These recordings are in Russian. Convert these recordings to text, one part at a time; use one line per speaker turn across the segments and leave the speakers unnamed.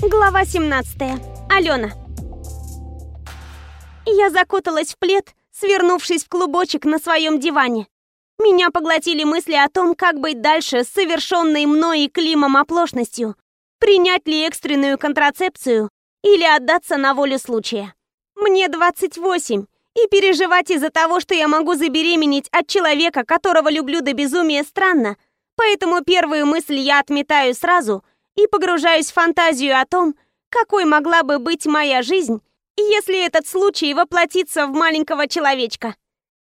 Глава 17. Алена. Я закуталась в плед, свернувшись в клубочек на своем диване. Меня поглотили мысли о том, как быть дальше с совершенной мной и Климом оплошностью. Принять ли экстренную контрацепцию или отдаться на волю случая. Мне 28, и переживать из-за того, что я могу забеременеть от человека, которого люблю до безумия, странно. Поэтому первую мысль я отметаю сразу — и погружаюсь в фантазию о том, какой могла бы быть моя жизнь, если этот случай воплотится в маленького человечка.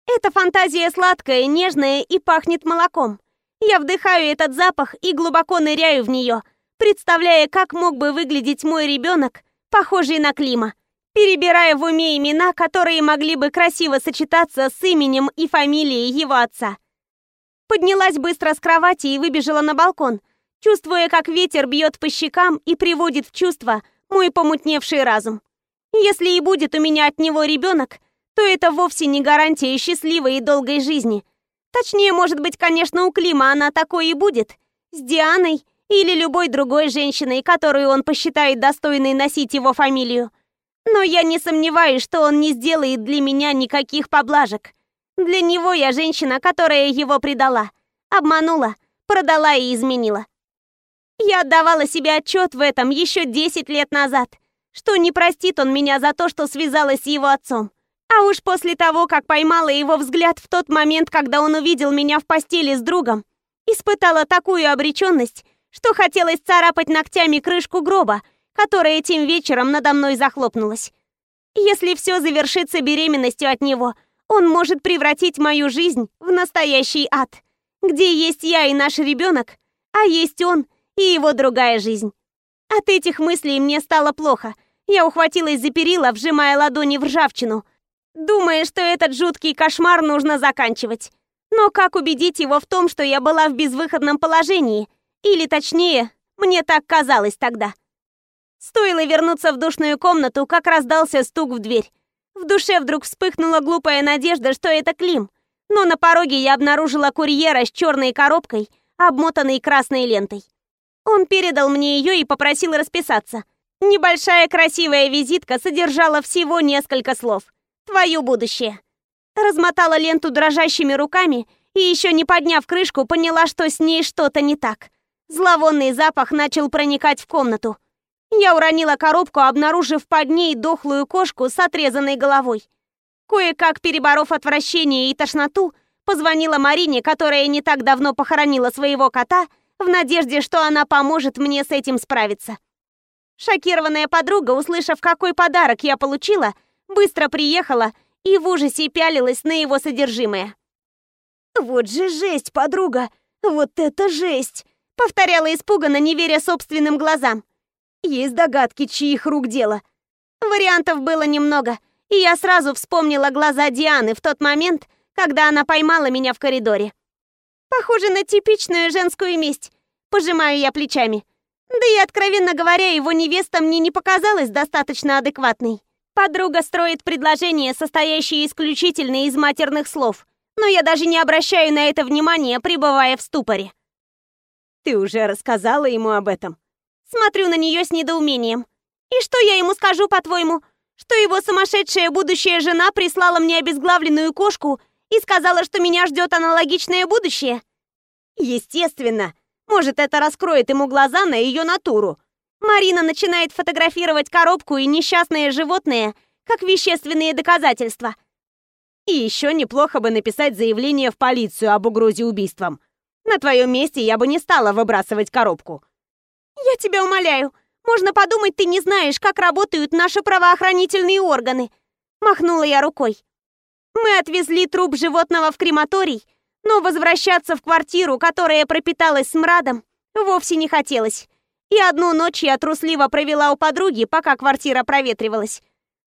Эта фантазия сладкая, нежная и пахнет молоком. Я вдыхаю этот запах и глубоко ныряю в нее, представляя, как мог бы выглядеть мой ребенок, похожий на Клима, перебирая в уме имена, которые могли бы красиво сочетаться с именем и фамилией его отца. Поднялась быстро с кровати и выбежала на балкон – чувствуя, как ветер бьет по щекам и приводит в чувство мой помутневший разум. Если и будет у меня от него ребенок, то это вовсе не гарантия счастливой и долгой жизни. Точнее, может быть, конечно, у Клима она такой и будет. С Дианой или любой другой женщиной, которую он посчитает достойной носить его фамилию. Но я не сомневаюсь, что он не сделает для меня никаких поблажек. Для него я женщина, которая его предала, обманула, продала и изменила. Я отдавала себе отчет в этом еще 10 лет назад, что не простит он меня за то, что связалась с его отцом. А уж после того, как поймала его взгляд в тот момент, когда он увидел меня в постели с другом, испытала такую обреченность, что хотелось царапать ногтями крышку гроба, которая этим вечером надо мной захлопнулась. Если все завершится беременностью от него, он может превратить мою жизнь в настоящий ад, где есть я и наш ребенок, а есть он и его другая жизнь. От этих мыслей мне стало плохо. Я ухватилась за перила, вжимая ладони в ржавчину, думая, что этот жуткий кошмар нужно заканчивать. Но как убедить его в том, что я была в безвыходном положении? Или точнее, мне так казалось тогда. Стоило вернуться в душную комнату, как раздался стук в дверь. В душе вдруг вспыхнула глупая надежда, что это Клим. Но на пороге я обнаружила курьера с черной коробкой, обмотанной красной лентой. Он передал мне ее и попросил расписаться. Небольшая красивая визитка содержала всего несколько слов. «Твое будущее». Размотала ленту дрожащими руками и, еще не подняв крышку, поняла, что с ней что-то не так. Зловонный запах начал проникать в комнату. Я уронила коробку, обнаружив под ней дохлую кошку с отрезанной головой. Кое-как переборов отвращение и тошноту, позвонила Марине, которая не так давно похоронила своего кота, в надежде, что она поможет мне с этим справиться. Шокированная подруга, услышав, какой подарок я получила, быстро приехала и в ужасе пялилась на его содержимое. «Вот же жесть, подруга! Вот это жесть!» Повторяла испуганно, не веря собственным глазам. Есть догадки, чьих рук дело. Вариантов было немного, и я сразу вспомнила глаза Дианы в тот момент, когда она поймала меня в коридоре. Похоже на типичную женскую месть. Пожимаю я плечами. Да и, откровенно говоря, его невеста мне не показалась достаточно адекватной. Подруга строит предложение, состоящее исключительно из матерных слов, но я даже не обращаю на это внимания, пребывая в ступоре.
Ты уже рассказала ему об этом?
Смотрю на нее с недоумением. И что я ему скажу, по-твоему? Что его сумасшедшая будущая жена прислала мне обезглавленную кошку и сказала, что меня ждет аналогичное будущее?
Естественно. Может, это раскроет ему глаза на ее натуру.
Марина начинает фотографировать коробку и несчастное животное как вещественные доказательства.
И еще неплохо бы написать заявление в полицию об угрозе убийством. На твоем месте я бы не стала выбрасывать коробку.
Я тебя умоляю, можно подумать, ты не знаешь, как работают наши правоохранительные органы. Махнула я рукой. Мы отвезли труп животного в крематорий, но возвращаться в квартиру, которая пропиталась смрадом, вовсе не хотелось. И одну ночь я трусливо провела у подруги, пока квартира проветривалась.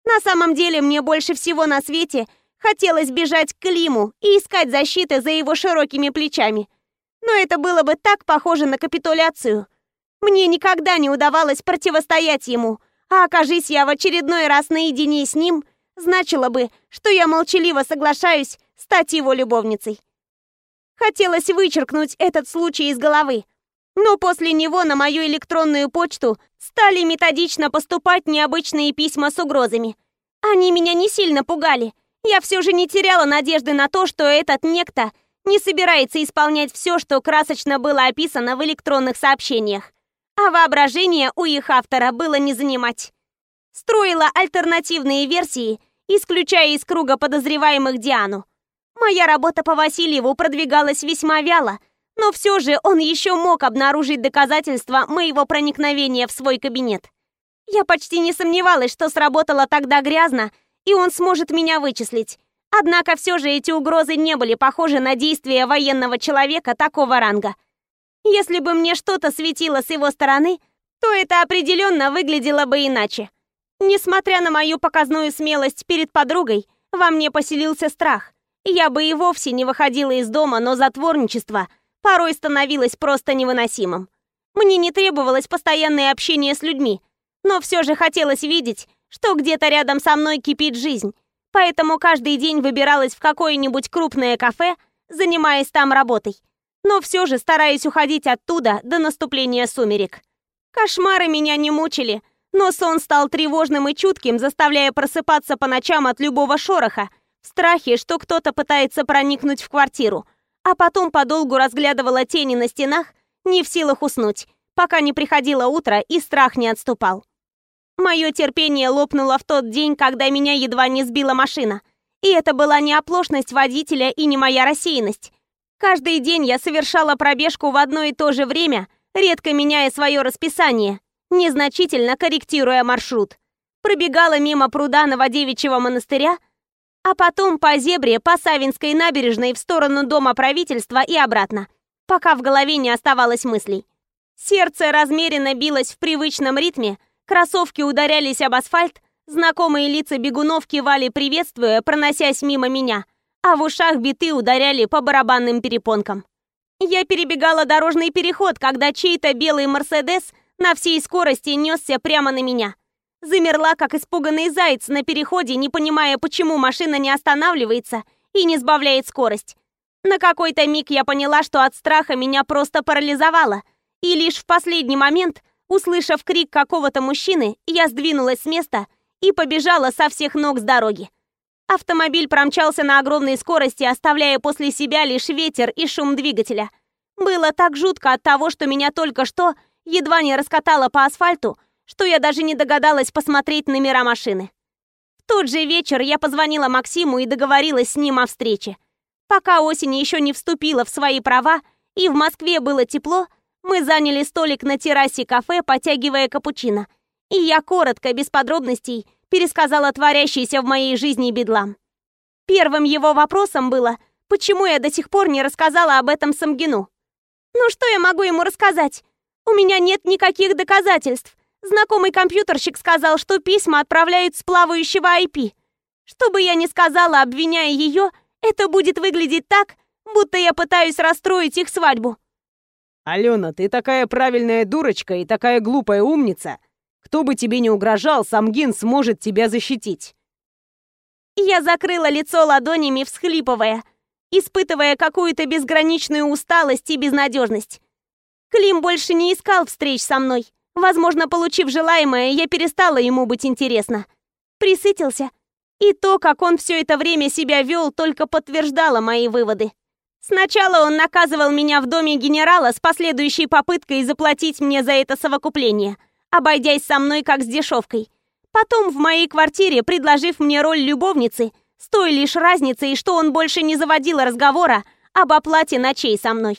На самом деле мне больше всего на свете хотелось бежать к Климу и искать защиты за его широкими плечами. Но это было бы так похоже на капитуляцию. Мне никогда не удавалось противостоять ему, а окажись я в очередной раз наедине с ним, значило бы, что я молчаливо соглашаюсь стать его любовницей. Хотелось вычеркнуть этот случай из головы. Но после него на мою электронную почту стали методично поступать необычные письма с угрозами. Они меня не сильно пугали. Я все же не теряла надежды на то, что этот некто не собирается исполнять все, что красочно было описано в электронных сообщениях. А воображение у их автора было не занимать. Строила альтернативные версии, исключая из круга подозреваемых Диану. Моя работа по Васильеву продвигалась весьма вяло, но все же он еще мог обнаружить доказательства моего проникновения в свой кабинет. Я почти не сомневалась, что сработало тогда грязно, и он сможет меня вычислить. Однако все же эти угрозы не были похожи на действия военного человека такого ранга. Если бы мне что-то светило с его стороны, то это определенно выглядело бы иначе. Несмотря на мою показную смелость перед подругой, во мне поселился страх. Я бы и вовсе не выходила из дома, но затворничество порой становилось просто невыносимым. Мне не требовалось постоянное общение с людьми, но все же хотелось видеть, что где-то рядом со мной кипит жизнь. Поэтому каждый день выбиралась в какое-нибудь крупное кафе, занимаясь там работой. Но все же стараюсь уходить оттуда до наступления сумерек. Кошмары меня не мучили, но сон стал тревожным и чутким, заставляя просыпаться по ночам от любого шороха, в страхе, что кто-то пытается проникнуть в квартиру, а потом подолгу разглядывала тени на стенах, не в силах уснуть, пока не приходило утро и страх не отступал. Мое терпение лопнуло в тот день, когда меня едва не сбила машина. И это была не оплошность водителя и не моя рассеянность. Каждый день я совершала пробежку в одно и то же время, редко меняя свое расписание, незначительно корректируя маршрут. Пробегала мимо пруда Новодевичьего монастыря, а потом по зебре по Савинской набережной в сторону Дома правительства и обратно, пока в голове не оставалось мыслей. Сердце размеренно билось в привычном ритме, Кроссовки ударялись об асфальт, знакомые лица бегунов кивали, приветствуя, проносясь мимо меня, а в ушах биты ударяли по барабанным перепонкам. Я перебегала дорожный переход, когда чей-то белый «Мерседес» на всей скорости несся прямо на меня. Замерла, как испуганный заяц на переходе, не понимая, почему машина не останавливается и не сбавляет скорость. На какой-то миг я поняла, что от страха меня просто парализовало, и лишь в последний момент – Услышав крик какого-то мужчины, я сдвинулась с места и побежала со всех ног с дороги. Автомобиль промчался на огромной скорости, оставляя после себя лишь ветер и шум двигателя. Было так жутко от того, что меня только что едва не раскатало по асфальту, что я даже не догадалась посмотреть номера машины. В тот же вечер я позвонила Максиму и договорилась с ним о встрече. Пока осень еще не вступила в свои права и в Москве было тепло, мы заняли столик на террасе кафе, потягивая капучино. И я коротко, без подробностей, пересказала творящийся в моей жизни бедлам. Первым его вопросом было, почему я до сих пор не рассказала об этом Самгину. Ну что я могу ему рассказать? У меня нет никаких доказательств. Знакомый компьютерщик сказал, что письма отправляют с плавающего IP. Что бы я ни сказала, обвиняя ее, это будет выглядеть так, будто я пытаюсь расстроить их свадьбу.
«Алена, ты такая правильная дурочка и такая глупая умница. Кто бы тебе не угрожал, Самгин сможет тебя защитить».
Я закрыла лицо ладонями, всхлипывая, испытывая какую-то безграничную усталость и безнадежность. Клим больше не искал встреч со мной. Возможно, получив желаемое, я перестала ему быть интересна. Присытился. И то, как он все это время себя вел, только подтверждало мои выводы. Сначала он наказывал меня в доме генерала с последующей попыткой заплатить мне за это совокупление, обойдясь со мной как с дешевкой. Потом в моей квартире, предложив мне роль любовницы, с той лишь разницей, что он больше не заводил разговора об оплате ночей со мной.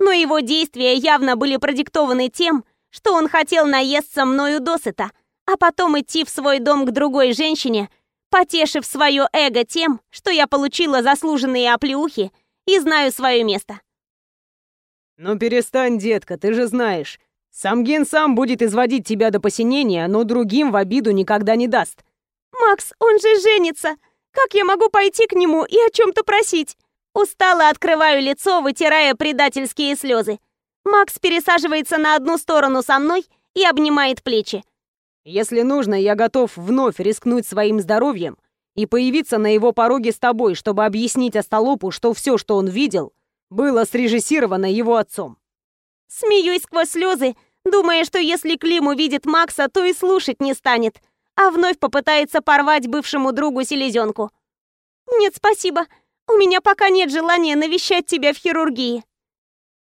Но его действия явно были продиктованы тем, что он хотел наесться мною досыта, а потом идти в свой дом к другой женщине, потешив свое эго тем, что я получила заслуженные оплеухи и знаю свое место.
«Ну перестань, детка, ты же знаешь. Самген сам будет изводить тебя до посинения, но другим в обиду никогда не даст».
«Макс, он же женится! Как я могу пойти к нему и о чем-то просить?» Устало открываю лицо, вытирая предательские слезы. Макс пересаживается на одну сторону со мной и обнимает плечи.
«Если нужно, я готов вновь рискнуть своим здоровьем и появиться на его пороге с тобой, чтобы объяснить Остолопу, что все, что он видел, было срежиссировано его отцом.
Смеюсь сквозь слезы, думая, что если Клим увидит Макса, то и слушать не станет, а вновь попытается порвать бывшему другу селезенку. «Нет, спасибо. У меня пока нет желания навещать тебя в хирургии».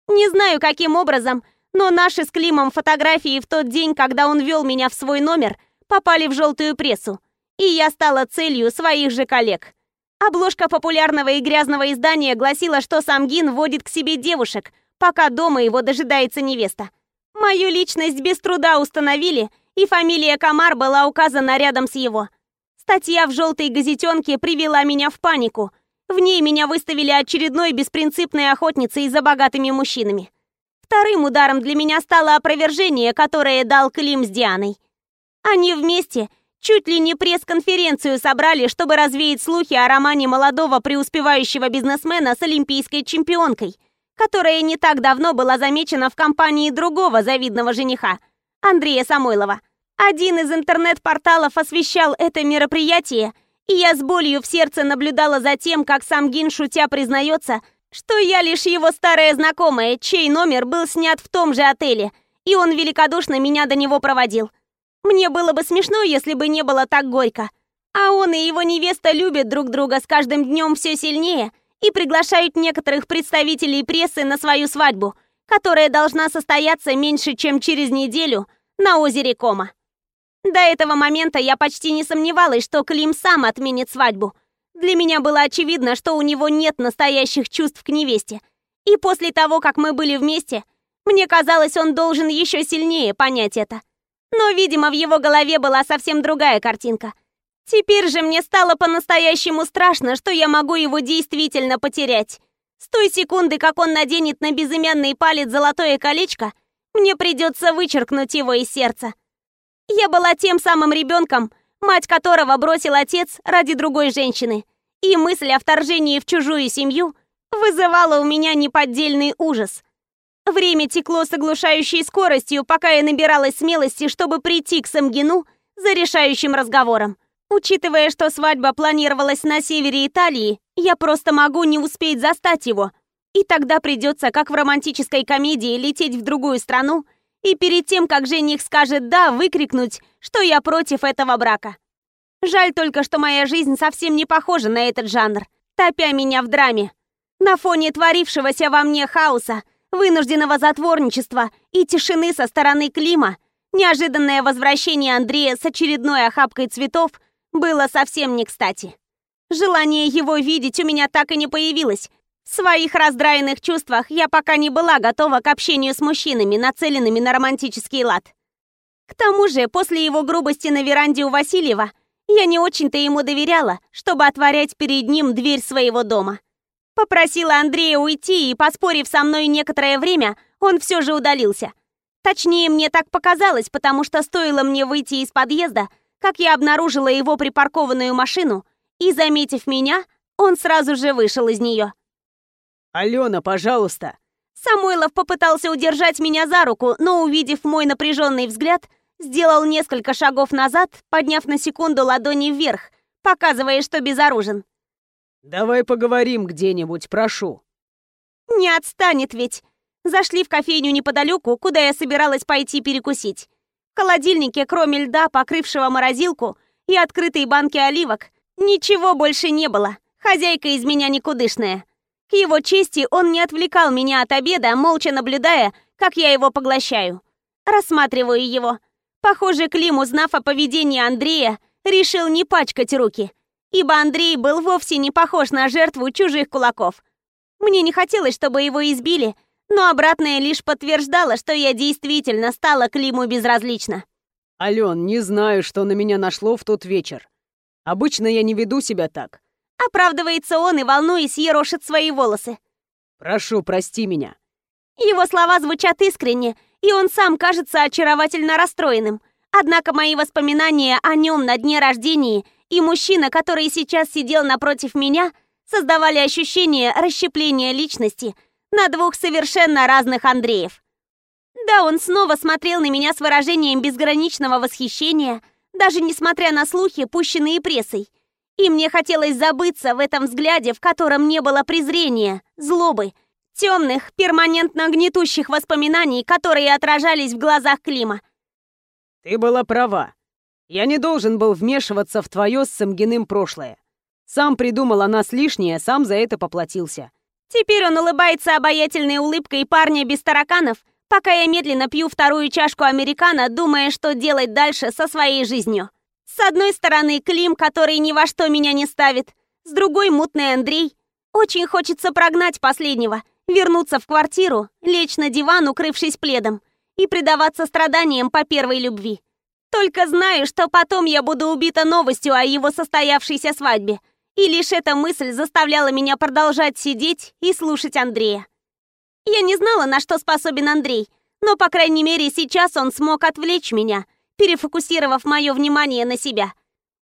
Не знаю, каким образом, но наши с Климом фотографии в тот день, когда он вел меня в свой номер, попали в желтую прессу, и я стала целью своих же коллег. Обложка популярного и грязного издания гласила, что Самгин водит к себе девушек, пока дома его дожидается невеста. Мою личность без труда установили, и фамилия Камар была указана рядом с его. Статья в желтой газетенке привела меня в панику. В ней меня выставили очередной беспринципной охотницей за богатыми мужчинами. Вторым ударом для меня стало опровержение, которое дал Клим с Дианой. Они вместе чуть ли не пресс-конференцию собрали, чтобы развеять слухи о романе молодого преуспевающего бизнесмена с олимпийской чемпионкой, которая не так давно была замечена в компании другого завидного жениха, Андрея Самойлова. Один из интернет-порталов освещал это мероприятие, и я с болью в сердце наблюдала за тем, как сам Гин, шутя, признается, что я лишь его старая знакомая, чей номер был снят в том же отеле, и он великодушно меня до него проводил. Мне было бы смешно, если бы не было так горько. А он и его невеста любят друг друга с каждым днем все сильнее и приглашают некоторых представителей прессы на свою свадьбу, которая должна состояться меньше, чем через неделю на озере Кома. До этого момента я почти не сомневалась, что Клим сам отменит свадьбу. Для меня было очевидно, что у него нет настоящих чувств к невесте. И после того, как мы были вместе, мне казалось, он должен еще сильнее понять это. Но, видимо, в его голове была совсем другая картинка. Теперь же мне стало по-настоящему страшно, что я могу его действительно потерять. С той секунды, как он наденет на безымянный палец золотое колечко, мне придется вычеркнуть его из сердца. Я была тем самым ребенком, мать которого бросил отец ради другой женщины. И мысль о вторжении в чужую семью вызывала у меня неподдельный ужас. Время текло с оглушающей скоростью, пока я набиралась смелости, чтобы прийти к Самгину за решающим разговором. Учитывая, что свадьба планировалась на севере Италии, я просто могу не успеть застать его. И тогда придется, как в романтической комедии, лететь в другую страну – и перед тем, как жених скажет «да», выкрикнуть, что я против этого брака. Жаль только, что моя жизнь совсем не похожа на этот жанр, топя меня в драме. На фоне творившегося во мне хаоса, вынужденного затворничества и тишины со стороны Клима, неожиданное возвращение Андрея с очередной охапкой цветов было совсем не кстати. Желание его видеть у меня так и не появилось, в своих раздраенных чувствах я пока не была готова к общению с мужчинами, нацеленными на романтический лад. К тому же, после его грубости на веранде у Васильева, я не очень-то ему доверяла, чтобы отворять перед ним дверь своего дома. Попросила Андрея уйти, и, поспорив со мной некоторое время, он все же удалился. Точнее, мне так показалось, потому что стоило мне выйти из подъезда, как я обнаружила его припаркованную машину, и, заметив меня, он сразу же вышел из нее.
«Алена, пожалуйста!»
Самойлов попытался удержать меня за руку, но, увидев мой напряженный взгляд, сделал несколько шагов назад, подняв на секунду ладони вверх, показывая, что безоружен.
«Давай поговорим где-нибудь, прошу».
«Не отстанет ведь!» Зашли в кофейню неподалеку, куда я собиралась пойти перекусить. В холодильнике, кроме льда, покрывшего морозилку, и открытой банки оливок, ничего больше не было. Хозяйка из меня никудышная. К его чести он не отвлекал меня от обеда, молча наблюдая, как я его поглощаю. Рассматриваю его. Похоже, Клим, узнав о поведении Андрея, решил не пачкать руки, ибо Андрей был вовсе не похож на жертву чужих кулаков. Мне не хотелось, чтобы его избили, но обратное лишь подтверждало, что я действительно стала Климу безразлична.
«Ален, не знаю, что на меня нашло в тот вечер. Обычно я не веду себя так.
Оправдывается он и, волнуясь, ерошит свои волосы.
«Прошу, прости меня».
Его слова звучат искренне, и он сам кажется очаровательно расстроенным. Однако мои воспоминания о нем на дне рождения и мужчина, который сейчас сидел напротив меня, создавали ощущение расщепления личности на двух совершенно разных Андреев. Да, он снова смотрел на меня с выражением безграничного восхищения, даже несмотря на слухи, пущенные прессой. И мне хотелось забыться в этом взгляде, в котором не было презрения, злобы, темных, перманентно гнетущих воспоминаний, которые отражались в глазах Клима.
«Ты была права. Я не должен был вмешиваться в твое с Самгиным прошлое. Сам придумал о нас лишнее, сам за это поплатился».
Теперь он улыбается обаятельной улыбкой парня без тараканов, пока я медленно пью вторую чашку американо, думая, что делать дальше со своей жизнью. С одной стороны, Клим, который ни во что меня не ставит, с другой — мутный Андрей. Очень хочется прогнать последнего, вернуться в квартиру, лечь на диван, укрывшись пледом, и предаваться страданиям по первой любви. Только знаю, что потом я буду убита новостью о его состоявшейся свадьбе, и лишь эта мысль заставляла меня продолжать сидеть и слушать Андрея. Я не знала, на что способен Андрей, но, по крайней мере, сейчас он смог отвлечь меня, перефокусировав мое внимание на себя.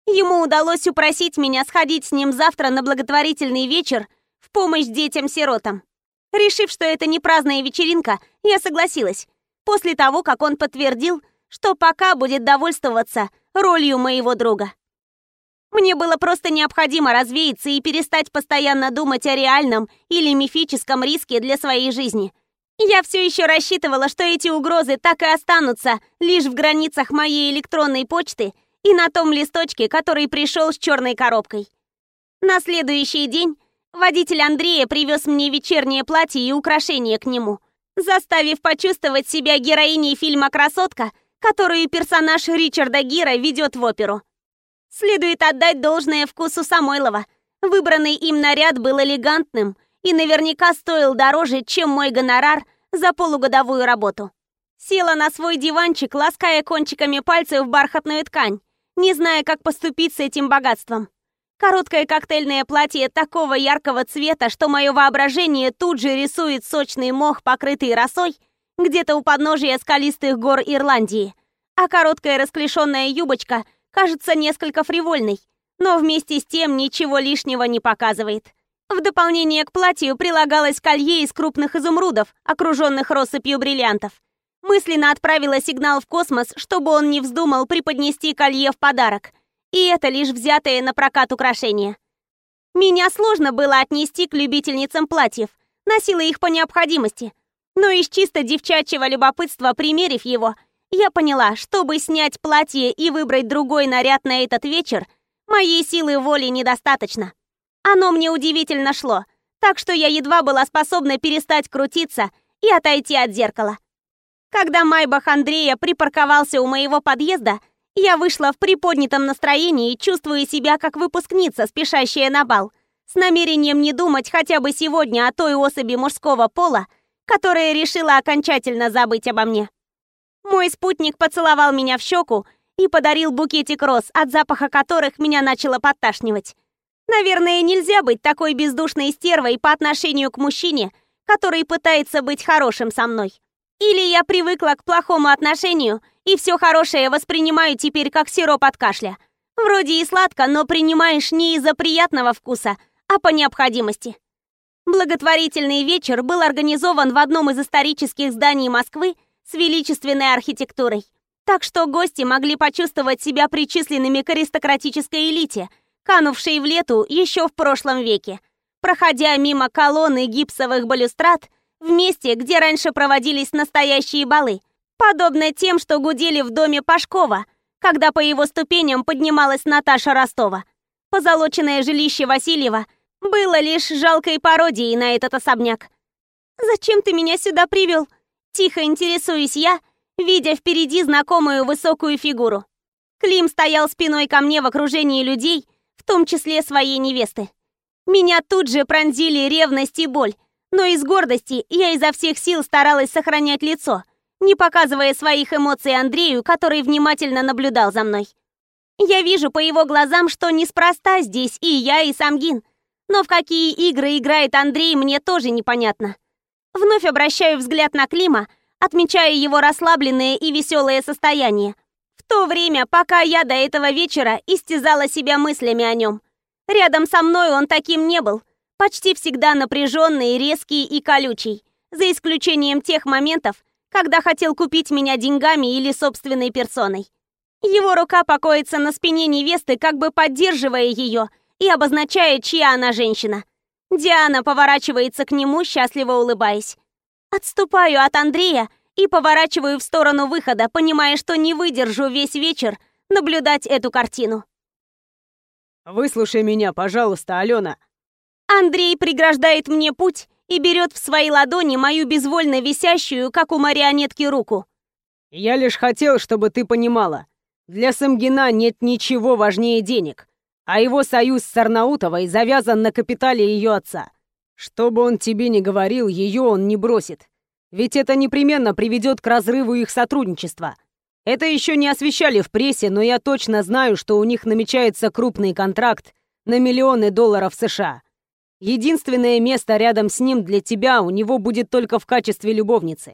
Ему удалось упросить меня сходить с ним завтра на благотворительный вечер в помощь детям-сиротам. Решив, что это не праздная вечеринка, я согласилась. После того, как он подтвердил, что пока будет довольствоваться ролью моего друга. Мне было просто необходимо развеяться и перестать постоянно думать о реальном или мифическом риске для своей жизни. Я все еще рассчитывала, что эти угрозы так и останутся лишь в границах моей электронной почты и на том листочке, который пришел с черной коробкой. На следующий день водитель Андрея привез мне вечернее платье и украшения к нему, заставив почувствовать себя героиней фильма «Красотка», которую персонаж Ричарда Гира ведет в оперу. Следует отдать должное вкусу Самойлова. Выбранный им наряд был элегантным и наверняка стоил дороже, чем мой гонорар за полугодовую работу. Села на свой диванчик, лаская кончиками пальцев бархатную ткань, не зная, как поступить с этим богатством. Короткое коктейльное платье такого яркого цвета, что мое воображение тут же рисует сочный мох, покрытый росой, где-то у подножия скалистых гор Ирландии. А короткая расклешенная юбочка — кажется несколько фривольной, но вместе с тем ничего лишнего не показывает. В дополнение к платью прилагалось колье из крупных изумрудов, окруженных россыпью бриллиантов. Мысленно отправила сигнал в космос, чтобы он не вздумал преподнести колье в подарок. И это лишь взятое на прокат украшение. Меня сложно было отнести к любительницам платьев, носила их по необходимости. Но из чисто девчачьего любопытства, примерив его, я поняла, чтобы снять платье и выбрать другой наряд на этот вечер, моей силы воли недостаточно. Оно мне удивительно шло, так что я едва была способна перестать крутиться и отойти от зеркала. Когда Майбах Андрея припарковался у моего подъезда, я вышла в приподнятом настроении, чувствуя себя как выпускница, спешащая на бал, с намерением не думать хотя бы сегодня о той особи мужского пола, которая решила окончательно забыть обо мне. Мой спутник поцеловал меня в щеку и подарил букетик роз, от запаха которых меня начало подташнивать. Наверное, нельзя быть такой бездушной стервой по отношению к мужчине, который пытается быть хорошим со мной. Или я привыкла к плохому отношению и все хорошее воспринимаю теперь как сироп от кашля. Вроде и сладко, но принимаешь не из-за приятного вкуса, а по необходимости. Благотворительный вечер был организован в одном из исторических зданий Москвы с величественной архитектурой. Так что гости могли почувствовать себя причисленными к аристократической элите, канувшей в лету еще в прошлом веке. Проходя мимо колонны гипсовых балюстрад, в месте, где раньше проводились настоящие балы, подобно тем, что гудели в доме Пашкова, когда по его ступеням поднималась Наташа Ростова. Позолоченное жилище Васильева было лишь жалкой пародией на этот особняк. «Зачем ты меня сюда привел?» Тихо интересуюсь я, видя впереди знакомую высокую фигуру. Клим стоял спиной ко мне в окружении людей, в том числе своей невесты. Меня тут же пронзили ревность и боль, но из гордости я изо всех сил старалась сохранять лицо, не показывая своих эмоций Андрею, который внимательно наблюдал за мной. Я вижу по его глазам, что неспроста здесь и я, и Самгин. Но в какие игры играет Андрей, мне тоже непонятно. Вновь обращаю взгляд на Клима, отмечая его расслабленное и веселое состояние. То время, пока я до этого вечера истязала себя мыслями о нем. Рядом со мной он таким не был. Почти всегда напряженный, резкий и колючий. За исключением тех моментов, когда хотел купить меня деньгами или собственной персоной. Его рука покоится на спине невесты, как бы поддерживая ее и обозначая, чья она женщина. Диана поворачивается к нему, счастливо улыбаясь. Отступаю от Андрея и поворачиваю в сторону выхода, понимая, что не выдержу весь вечер наблюдать эту картину.
«Выслушай меня, пожалуйста, Алена!»
Андрей преграждает мне путь и берет в свои ладони мою безвольно висящую, как у марионетки, руку.
«Я лишь хотел, чтобы ты понимала, для Самгина нет ничего важнее денег, а его союз с Арнаутовой завязан на капитале ее отца. Что бы он тебе ни говорил, ее он не бросит. Ведь это непременно приведет к разрыву их сотрудничества. Это еще не освещали в прессе, но я точно знаю, что у них намечается крупный контракт на миллионы долларов США. Единственное место рядом с ним для тебя у него будет только в качестве любовницы.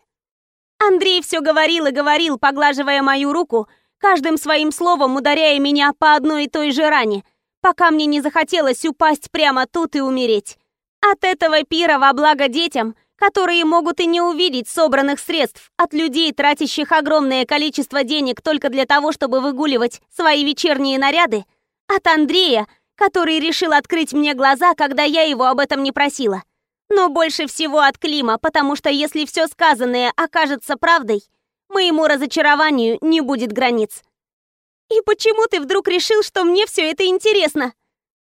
Андрей все говорил и говорил, поглаживая мою руку, каждым своим словом ударяя меня по одной и той же ране, пока мне не захотелось упасть прямо тут и умереть. От этого пира во благо детям, которые могут и не увидеть собранных средств от людей, тратящих огромное количество денег только для того, чтобы выгуливать свои вечерние наряды, от Андрея, который решил открыть мне глаза, когда я его об этом не просила. Но больше всего от Клима, потому что если все сказанное окажется правдой, Моему разочарованию не будет границ. И почему ты вдруг решил, что мне все это интересно?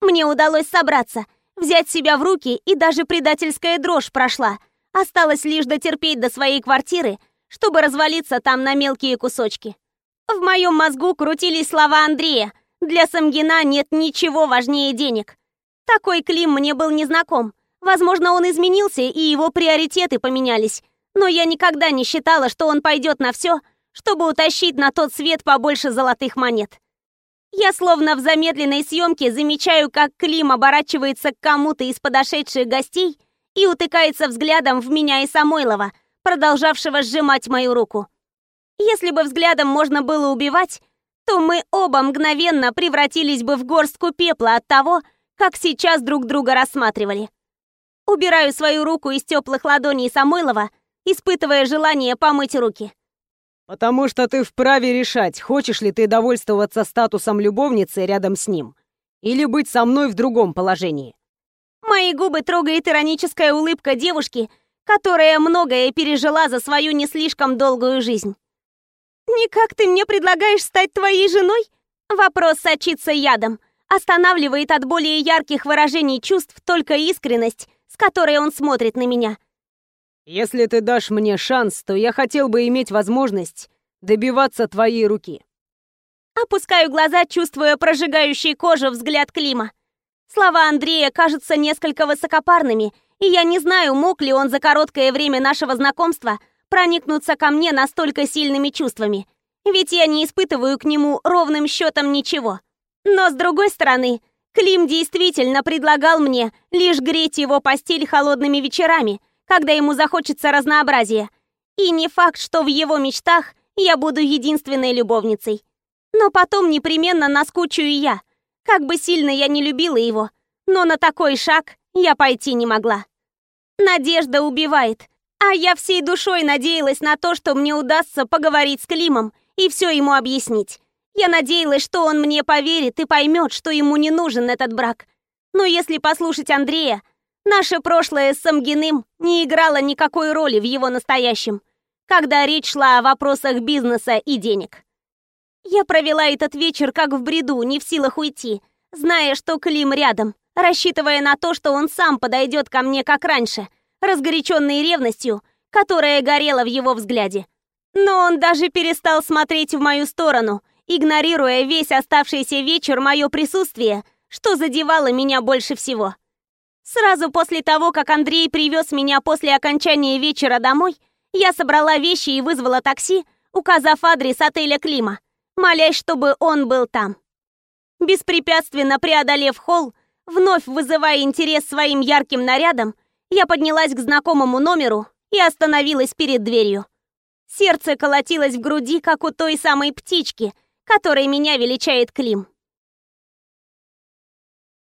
Мне удалось собраться, взять себя в руки, и даже предательская дрожь прошла. Осталось лишь дотерпеть до своей квартиры, чтобы развалиться там на мелкие кусочки. В моем мозгу крутились слова Андрея. Для Самгина нет ничего важнее денег. Такой Клим мне был незнаком. Возможно, он изменился, и его приоритеты поменялись. Но я никогда не считала, что он пойдет на все, чтобы утащить на тот свет побольше золотых монет. Я словно в замедленной съемке замечаю, как Клим оборачивается к кому-то из подошедших гостей и утыкается взглядом в меня и Самойлова, продолжавшего сжимать мою руку. Если бы взглядом можно было убивать, то мы оба мгновенно превратились бы в горстку пепла от того, как сейчас друг друга рассматривали. Убираю свою руку из теплых ладоней Самойлова испытывая желание помыть руки.
«Потому что ты вправе решать, хочешь ли ты довольствоваться статусом любовницы рядом с ним, или быть со мной в другом положении».
Мои губы трогает ироническая улыбка девушки, которая многое пережила за свою не слишком долгую жизнь. «Никак ты мне предлагаешь стать твоей женой?» Вопрос сочится ядом, останавливает от более ярких выражений чувств только искренность, с которой он смотрит на меня –
если ты дашь мне шанс, то я хотел бы иметь возможность добиваться твоей руки.
Опускаю глаза, чувствуя прожигающий кожу взгляд Клима. Слова Андрея кажутся несколько высокопарными, и я не знаю, мог ли он за короткое время нашего знакомства проникнуться ко мне настолько сильными чувствами. Ведь я не испытываю к нему ровным счетом ничего. Но с другой стороны, Клим действительно предлагал мне лишь греть его постель холодными вечерами – когда ему захочется разнообразия. И не факт, что в его мечтах я буду единственной любовницей. Но потом непременно наскучу и я. Как бы сильно я не любила его, но на такой шаг я пойти не могла. Надежда убивает, а я всей душой надеялась на то, что мне удастся поговорить с Климом и все ему объяснить. Я надеялась, что он мне поверит и поймет, что ему не нужен этот брак. Но если послушать Андрея, Наше прошлое с Самгиным не играло никакой роли в его настоящем, когда речь шла о вопросах бизнеса и денег. Я провела этот вечер как в бреду, не в силах уйти, зная, что Клим рядом, рассчитывая на то, что он сам подойдет ко мне как раньше, разгоряченный ревностью, которая горела в его взгляде. Но он даже перестал смотреть в мою сторону, игнорируя весь оставшийся вечер мое присутствие, что задевало меня больше всего. Сразу после того, как Андрей привез меня после окончания вечера домой, я собрала вещи и вызвала такси, указав адрес отеля Клима, молясь, чтобы он был там. Беспрепятственно преодолев холл, вновь вызывая интерес своим ярким нарядом, я поднялась к знакомому номеру и остановилась перед дверью. Сердце колотилось в груди, как у той самой птички, которой меня величает Клим.